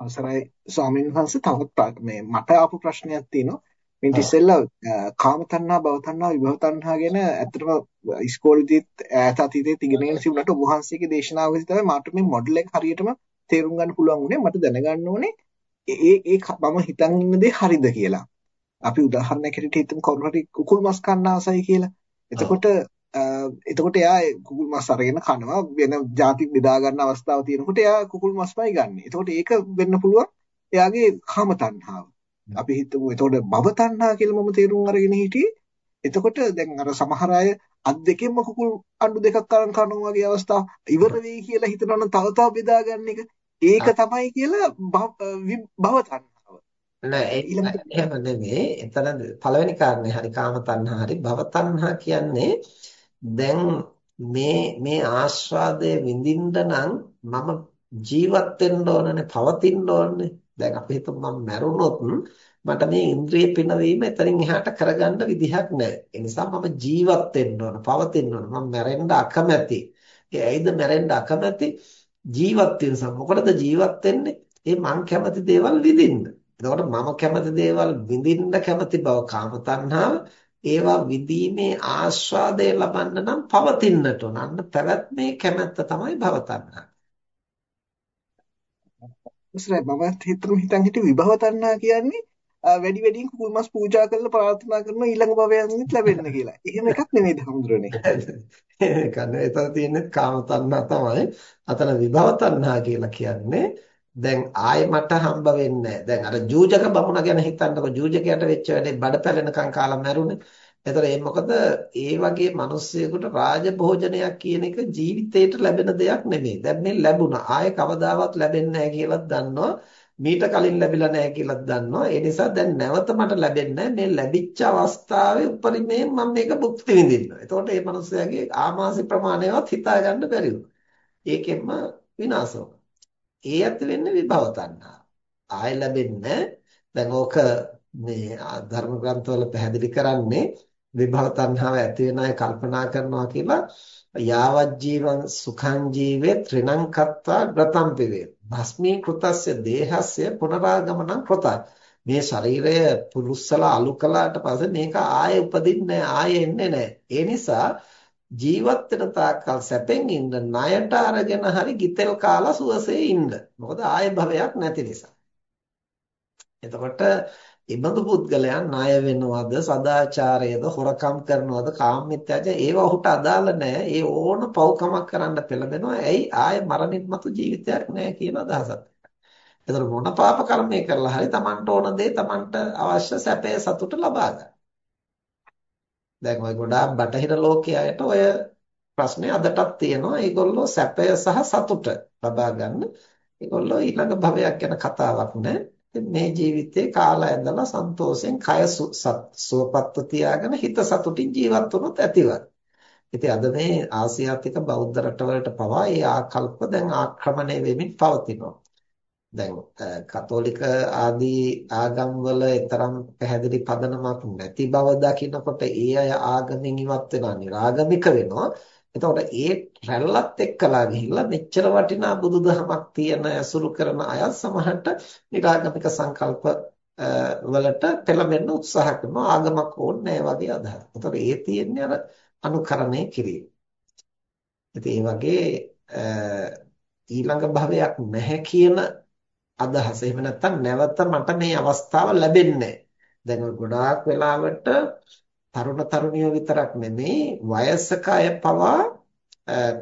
අවසරයි ස්වාමීන් වහන්සේ තවත් මේ මට ආපු ප්‍රශ්නයක් තියෙනවා. මේ ඉතිසෙල්ලා කාම තණ්හා භව තණ්හා විභව තණ්හා ගැන ඇත්තටම ඉස්කෝලේදීත් ඈත අතීතයේ ඉගෙනගෙන තිබුණාට ඔබ වහන්සේගේ දේශනාවකදී තමයි මට මේ මොඩල් එක හරියටම තේරුම් ගන්න පුළුවන් වුණේ. මට දැනගන්න ඕනේ ඒ ඒ මම හිතන් ඉන්න දේ හරිද කියලා. අපි උදාහරණයක් හැටියට හිතමු කවුරු හරි කුකුල් මස් කන්න ආසයි කියලා. එතකොට එතකොට එයා කුකුල් මස් අරගෙන කනවා වෙන ಜಾති බෙදා ගන්න අවස්ථාව තියෙනකොට එයා කුකුල් මස්මයි ගන්න. එතකොට ඒක වෙන්න පුළුවන් එයාගේ කාම තණ්හාව. අපි හිතමු එතකොට භව තණ්හා කියලා මම තේරුම් අරගෙන හිටියේ. එතකොට දැන් අර සමහර අය අත් දෙකෙන්ම කුකුල් අඬු දෙකක් කරන් කනවා වගේ අවස්ථා ඉවර වෙයි කියලා හිතනවා නම් තව තව බෙදා ගන්න එක. ඒක තමයි කියලා භව තණ්හාව. නෑ එහෙම නෙමෙයි. එතන පළවෙනි කාරණේ හරි කාම තණ්හා හරි භව තණ්හා කියන්නේ දැන් මේ මේ ආස්වාදයේ විඳින්න නම් මම ජීවත් වෙන්න ඕනනේ පවතින්න ඕනනේ. දැන් අපි හිතමු මම මැරුණොත් මට මේ ඉන්ද්‍රිය පිනවීම එතනින් එහාට කරගන්න විදිහක් නැහැ. ඒ නිසා මම ජීවත් වෙන්න ඕන පවතින්න ඕන. මම මැරෙන්න අකමැති. ඒ ඇයිද මැරෙන්න අකමැති? ජීවත් වෙන නිසා මොකටද ජීවත් වෙන්නේ? ඒ මං කැමති දේවල් විඳින්න. එතකොට මම කැමති දේවල් විඳින්න කැමති බව කාම තණ්හාව ඒවා විදීමේ ආස්වාදය ලබන්න නම් පවතින්නට ඕන. අන්න පැවැත්මේ කැමැත්ත තමයි භව තණ්හා. ඉස්සරහ මම හිතමු හිතන් හිටිය විභව තණ්හා කියන්නේ වැඩි වැඩියෙන් කුකුල් මස් පූජා කරලා ප්‍රාර්ථනා කරන ඊළඟ භවයන්ෙත් ලැබෙන්න කියලා. එහෙම එකක් නෙමෙයි හඳුරන්නේ. ඒක නේ. එතන තියෙන්නේ කාම තණ්හා තමයි. අතන විභව තණ්හා කියලා කියන්නේ දැන් ආයෙ මට හම්බ වෙන්නේ දැන් අර ජූජක බමුණ ගැන හිතන්නකො ජූජකයට වෙච්ච වැඩේ බඩ පැලෙනකන් කාලා මැරුණේ. එතකොට ඒ මොකද ඒ වගේ මිනිස්සෙකුට රාජභෝජනයක් කියන එක ජීවිතේට ලැබෙන දෙයක් නෙමෙයි. දැන් මේ ලැබුණා. ආයෙ කවදාවත් ලැබෙන්නේ නැහැ කියලාත් දන්නවා. මීට කලින් ලැබිලා නැහැ කියලාත් දන්නවා. ඒ නිසා දැන් නැවත මට ලැබෙන්නේ මේ ලැබිච්ච අවස්ථාවේ උපරිමයෙන් මම මේක භුක්ති විඳින්නවා. එතකොට මේ මිනිස්යාගේ ආමාශි ප්‍රමාණයවත් හිතා ගන්න බැරි ඒකෙන්ම විනාශ ඒ ඇති වෙන්නේ විභව තණ්හා. ආය ලැබෙන්නේ දැන් ඕක මේ ධර්ම ග්‍රන්ථවල පැහැදිලි කරන්නේ විභව තණ්හාව ඇති වෙන අය කල්පනා කරනවා කියලා යාවත් ජීවං සුඛං ජීවේ ත්‍රිණං කତ୍වා ග්‍රතම් පිවේ භස්මී කෘතස්ය දේහස්ය පුනරාගමනං කෘතයි මේ ශරීරය පුරුස්සලා අලු කළාට පස්සේ මේක ආයෙ උපදින්නේ ආයෙ එන්නේ නැහැ. ඒ නිසා ජීවත් වෙන තාක්කල් සැපෙන් ඉන්න ණයට අරගෙන හරි ගිතෙල් කාලා සුවසේ ඉන්න. මොකද ආය භවයක් නැති නිසා. එතකොට ඉබඳු පුද්ගලයන් ණය වෙනවද සදාචාරයේද හොරකම් කරනවද කාමමිත්‍යාචාරය ඒවා ඔහුට අදාළ නැහැ. ඒ ඕන පව්කමක් කරන්න පෙළඹෙනවා. ඇයි ආය මරණින් මතු ජීවිතයක් නැහැ කියන අදහසත්. එතකොට මොන පාප කර්මය කරලා හරි Tamanට ඕන දේ Tamanට අවශ්‍ය සැපේ සතුට ලබා ගන්න. දැන් ඔය ගොඩාක් බටහිර ලෝකයට ඔය ප්‍රශ්නේ අදටත් තියෙනවා. ඒගොල්ලෝ සැපය සහ සතුට ලබා ගන්න. ඒගොල්ලෝ ඊළඟ භවයක් ගැන කතාවක් නැහැ. මේ ජීවිතේ කාලා ඇඳලා සන්තෝෂෙන් කය සුවපත්ව තියාගෙන හිත සතුටින් ජීවත් වුණොත් ඇතිවත්. ඉතින් අද මේ ආසියාතික බෞද්ධ රටවලට පවා මේ ආකල්ප දැන් ආක්‍රමණය වෙමින් පවතිනවා. දැන් කතෝලික ආදී ආගම් වල තරම් පැහැදිලි පදනමක් නැති බව දකිනකොට ඒ අය ආගමෙන් ඉවත් වෙනවා නිරාගමික වෙනවා එතකොට ඒ රැල්ලත් එක්කලා ගිහිල්ලා මෙච්චර වටිනා බුදුදහමක් තියෙන ඇසුරු කරන අය සමහරට නිරාගමික සංකල්ප වලට පෙළඹෙන්න උත්සාහ කරනවා ආගමක් ඕනේ වගේ අදහස්. එතකොට ඒ තියෙන්නේ අර අනුකරණය කිරීම. ඉතින් ඒ වගේ ඊළඟ භවයක් නැහැ කියන අදහස. එහෙම නැත්නම් නැවත මට මේ අවස්ථාව ලැබෙන්නේ දැන් ගොඩාක් වෙලාවට තරුණ තරුණියෝ විතරක් නෙමේ වයසක අය පවා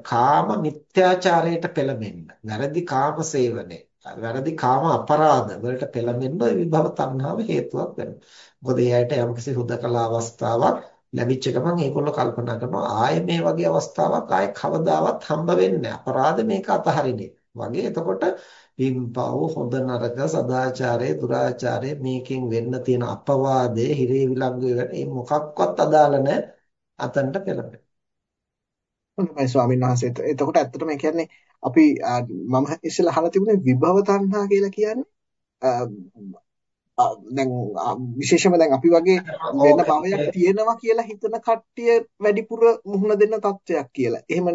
කාම මිත්‍යාචාරයට පෙළඹෙන්න. වැරදි කාම සේවනයේ වැරදි කාම අපරාධ වලට පෙළඹෙන්න විභව තණ්හාව හේතුවක් වෙනවා. මොකද ඒ ඇයිට යම්කිසි හුදකලා අවස්ථාවක් ලැබිච්ච ගමන් ඒගොල්ලෝ කල්පනා කරනවා ආයේ මේ වගේ අවස්ථාවක් ආයේ කවදාවත් හම්බ වෙන්නේ නැහැ. අපරාධ මේක අතහරින්නේ. වගේ එතකොට පින්පව් හොඳ නරක සදාචාරය දුරාචාරය මේකෙන් වෙන්න තියෙන අපවාදය හිරේ විලංගු මේ මොකක්වත් අදාළ නැහැ අතන්ට පෙළඹෙන. හොඳයි ස්වාමීන් වහන්සේ. එතකොට ඇත්තටම කියන්නේ අපි මම ඉස්සෙල්ලා අහලා තිබුණේ විභව තණ්හා කියලා කියන්නේ දැන් විශේෂයෙන්ම දැන් අපි වගේ වෙන භවයක් තියෙනවා කියලා හිතන කට්ටිය වැඩිපුර මුහුණ දෙන්න තත්වයක් කියලා. එහෙම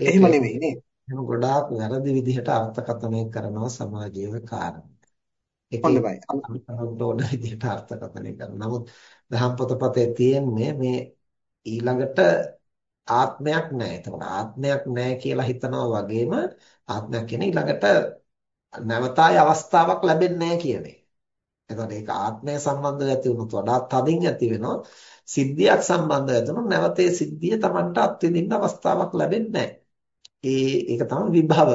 එහෙම නෙමෙයි නේද? එහෙනම් ගොඩාක් වැරදි විදිහට අර්ථකථනය කරනවා සමාජීය කාරණා. එකේ හොඳයි. අපි කරන්න ඕන විදිහට අර්ථකථනය කරනවා. නමුත් දහම් පොතපතේ තියෙන්නේ මේ ඊළඟට ආත්මයක් නැහැ. එතකොට ආත්මයක් නැහැ කියලා හිතනවා වගේම ආත්මයක් කියන්නේ ඊළඟට නැවතයි අවස්ථාවක් ලැබෙන්නේ නැහැ කියන එක. එතකොට ඒක ආත්මය සම්බන්ධව ඇති වුණොත් වඩා තදින් ඇති වෙනවා. සිද්ධියක් සම්බන්ධව ඇති වුණොත් නැවතේ සිද්ධිය Tamanට අත්විඳින්න අවස්ථාවක් ලැබෙන්නේ ඒ ඒක තමයි විභව.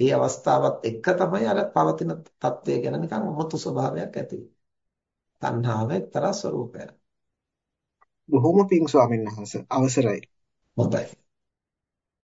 ඒ අවස්ථාවත් එක්ක තමයි අර පවතින తත්වය ගැන නිකන් උමතු ස්වභාවයක් ඇති වෙන්නේ. තණ්හාව එක්තරා ස්වરૂපයක්. බොහොම පිං ස්වාමීන් වහන්සේ අවසරයි. හොඳයි.